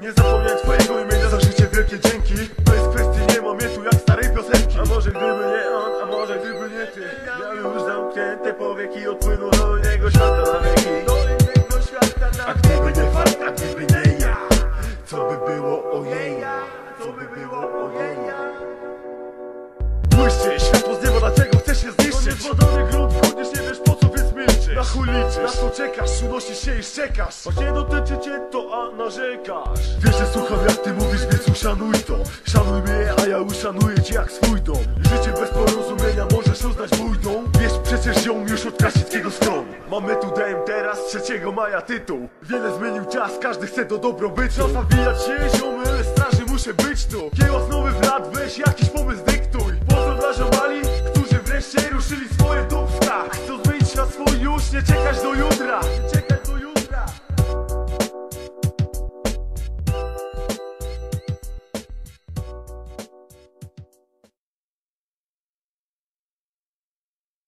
Nie zapomniaj twojego imienia, zawsze cię wielkie dzięki. To jest kwestii, nie mam jak starej piosenki. A może gdyby nie on, a może gdyby nie ty. Miał już zamknięte powieki, odpłynął do innego świata na wieki chuj liczysz, na co czekasz, unosisz się i szczekasz. Właśnie dotyczy cię to, a narzekasz. Wiesz, że słucham jak ty mówisz, więc uszanuj to. Szanuj mnie, a ja uszanuję cię jak swój dom. Życie bez porozumienia możesz uznać mój dom. Wiesz przecież ją już od Krasickiego stron. Mamy tu DM teraz, 3 maja tytuł. Wiele zmienił czas, każdy chce do dobrobytu. Czas nawijać się, ziomy, straży muszę być tu. Kiełas nowy wlat, weź jakiś pomysł już, czekać do jutra